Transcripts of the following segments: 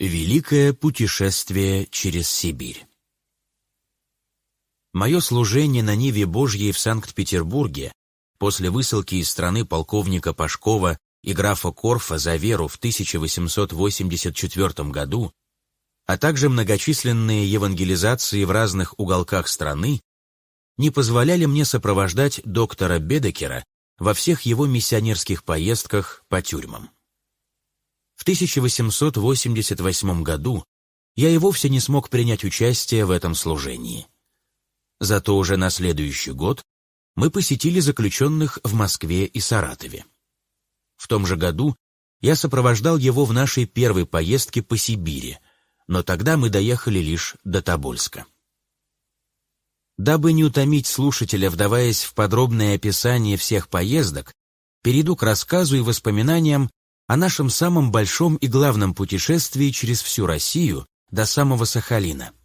Великое путешествие через Сибирь Мое служение на Ниве Божьей в Санкт-Петербурге после высылки из страны полковника Пашкова и графа Корфа за веру в 1884 году, а также многочисленные евангелизации в разных уголках страны, не позволяли мне сопровождать доктора Бедекера во всех его миссионерских поездках по тюрьмам. В 1888 году я и вовсе не смог принять участие в этом служении. Зато уже на следующий год мы посетили заключенных в Москве и Саратове. В том же году я сопровождал его в нашей первой поездке по Сибири, но тогда мы доехали лишь до Тобольска. Дабы не утомить слушателя, вдаваясь в подробное описание всех поездок, перейду к рассказу и воспоминаниям о нашем самом большом и главном путешествии через всю Россию до самого Сахалина –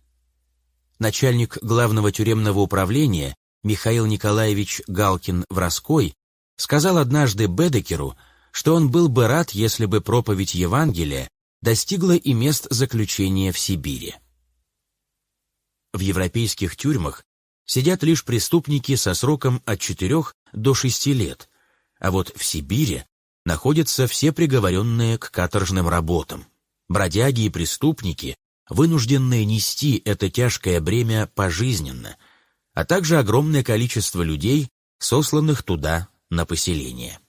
начальник главного тюремного управления Михаил Николаевич Галкин-Вроской сказал однажды Бедекеру, что он был бы рад, если бы проповедь Евангелия достигла и мест заключения в Сибири. В европейских тюрьмах сидят лишь преступники со сроком от 4 до 6 лет, а вот в Сибири находятся все приговоренные к каторжным работам, бродяги и преступники, вынужденные нести это тяжкое бремя пожизненно, а также огромное количество людей, сосланных туда на поселение.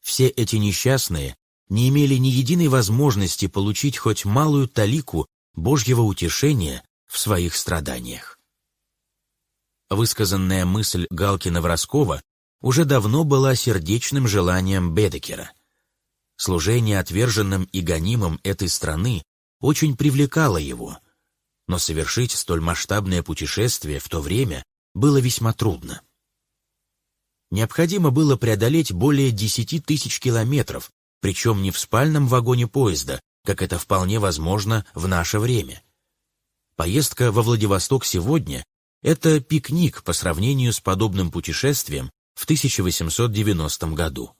Все эти несчастные не имели ни единой возможности получить хоть малую талику Божьего утешения в своих страданиях. Высказанная мысль Галкина-Вроскова уже давно была сердечным желанием Бедекера. Служение отверженным и гонимым этой страны очень привлекало его, но совершить столь масштабное путешествие в то время было весьма трудно. Необходимо было преодолеть более 10 тысяч километров, причем не в спальном вагоне поезда, как это вполне возможно в наше время. Поездка во Владивосток сегодня – это пикник по сравнению с подобным путешествием в 1890 году.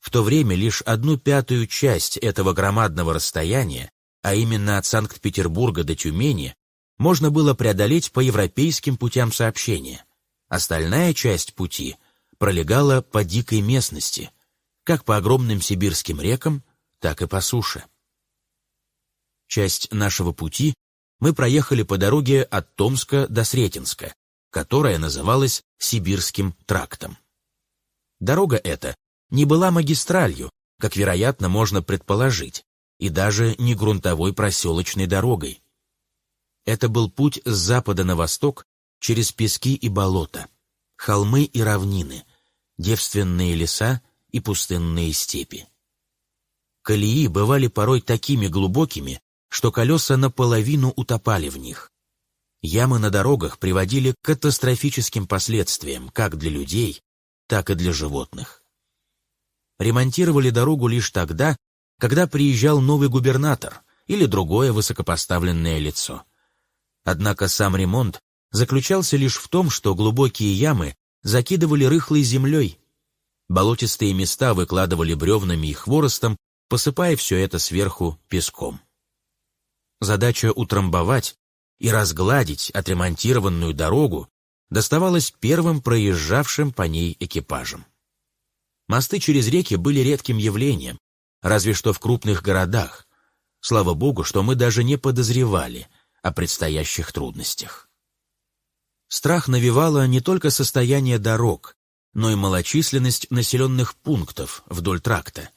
В то время лишь одну пятую часть этого громадного расстояния а именно от Санкт-Петербурга до Тюмени, можно было преодолеть по европейским путям сообщения. Остальная часть пути пролегала по дикой местности, как по огромным сибирским рекам, так и по суше. Часть нашего пути мы проехали по дороге от Томска до Сретенска, которая называлась Сибирским трактом. Дорога эта не была магистралью, как, вероятно, можно предположить, и даже не грунтовой проселочной дорогой. Это был путь с запада на восток через пески и болота, холмы и равнины, девственные леса и пустынные степи. Колеи бывали порой такими глубокими, что колеса наполовину утопали в них. Ямы на дорогах приводили к катастрофическим последствиям как для людей, так и для животных. Ремонтировали дорогу лишь тогда, когда приезжал новый губернатор или другое высокопоставленное лицо. Однако сам ремонт заключался лишь в том, что глубокие ямы закидывали рыхлой землей, болотистые места выкладывали бревнами и хворостом, посыпая все это сверху песком. Задача утрамбовать и разгладить отремонтированную дорогу доставалась первым проезжавшим по ней экипажам. Мосты через реки были редким явлением, разве что в крупных городах. Слава богу, что мы даже не подозревали о предстоящих трудностях. Страх навевало не только состояние дорог, но и малочисленность населенных пунктов вдоль тракта.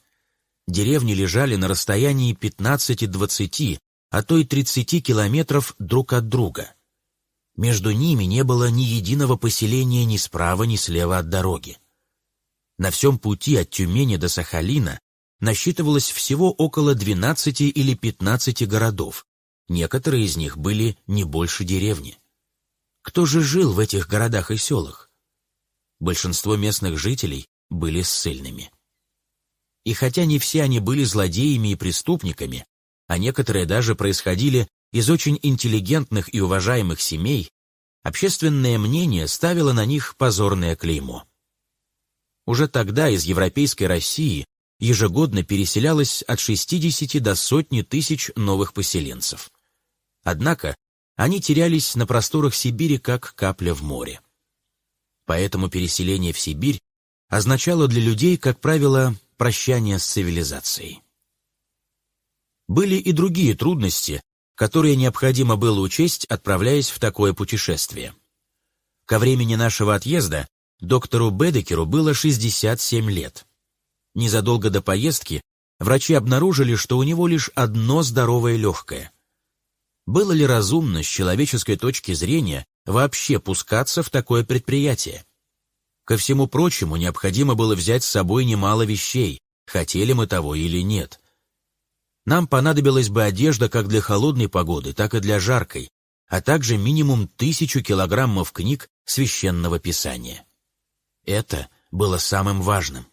Деревни лежали на расстоянии 15-20, а то и 30 километров друг от друга. Между ними не было ни единого поселения ни справа, ни слева от дороги. На всем пути от Тюмени до Сахалина насчитывалось всего около 12 или 15 городов. Некоторые из них были не больше деревни. Кто же жил в этих городах и селах? Большинство местных жителей были ссыльными. И хотя не все они были злодеями и преступниками, а некоторые даже происходили из очень интеллигентных и уважаемых семей, общественное мнение ставило на них позорное клеймо. Уже тогда из европейской России ежегодно переселялось от 60 до сотни тысяч новых поселенцев. Однако они терялись на просторах Сибири как капля в море. Поэтому переселение в Сибирь означало для людей, как правило, прощание с цивилизацией. Были и другие трудности, которые необходимо было учесть, отправляясь в такое путешествие. Ко времени нашего отъезда доктору Бедекеру было 67 лет. Незадолго до поездки врачи обнаружили, что у него лишь одно здоровое легкое. Было ли разумно с человеческой точки зрения вообще пускаться в такое предприятие? Ко всему прочему, необходимо было взять с собой немало вещей, хотели мы того или нет. Нам понадобилась бы одежда как для холодной погоды, так и для жаркой, а также минимум тысячу килограммов книг священного писания. Это было самым важным.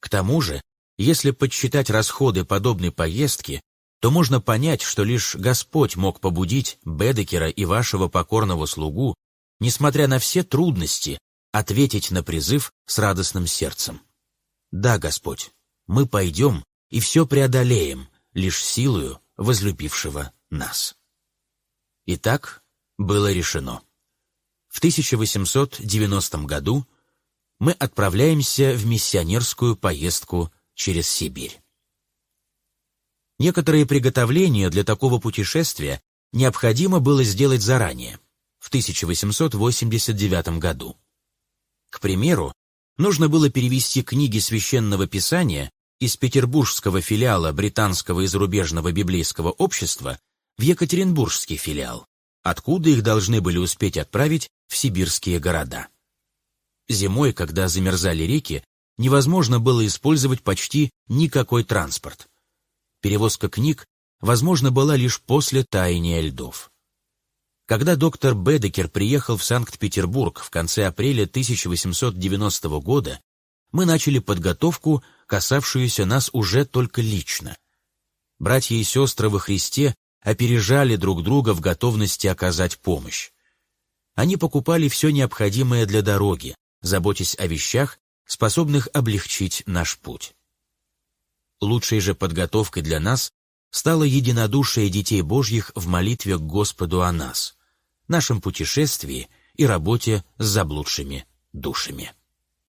К тому же, если подсчитать расходы подобной поездки, то можно понять, что лишь Господь мог побудить Бедекера и вашего покорного слугу, несмотря на все трудности, ответить на призыв с радостным сердцем. Да, Господь, мы пойдем и все преодолеем, лишь силою возлюбившего нас. Итак, было решено. В 1890 году мы отправляемся в миссионерскую поездку через Сибирь. Некоторые приготовления для такого путешествия необходимо было сделать заранее, в 1889 году. К примеру, нужно было перевести книги Священного Писания из петербургского филиала Британского и зарубежного библейского общества в Екатеринбургский филиал, откуда их должны были успеть отправить в сибирские города. Зимой, когда замерзали реки, невозможно было использовать почти никакой транспорт. Перевозка книг возможно была лишь после таяния льдов. Когда доктор Бедекер приехал в Санкт-Петербург в конце апреля 1890 года, мы начали подготовку, касавшуюся нас уже только лично. Братья и сестры во Христе опережали друг друга в готовности оказать помощь. Они покупали все необходимое для дороги, заботясь о вещах, способных облегчить наш путь. Лучшей же подготовкой для нас стало единодушие детей Божьих в молитве к Господу о нас, нашем путешествии и работе с заблудшими душами.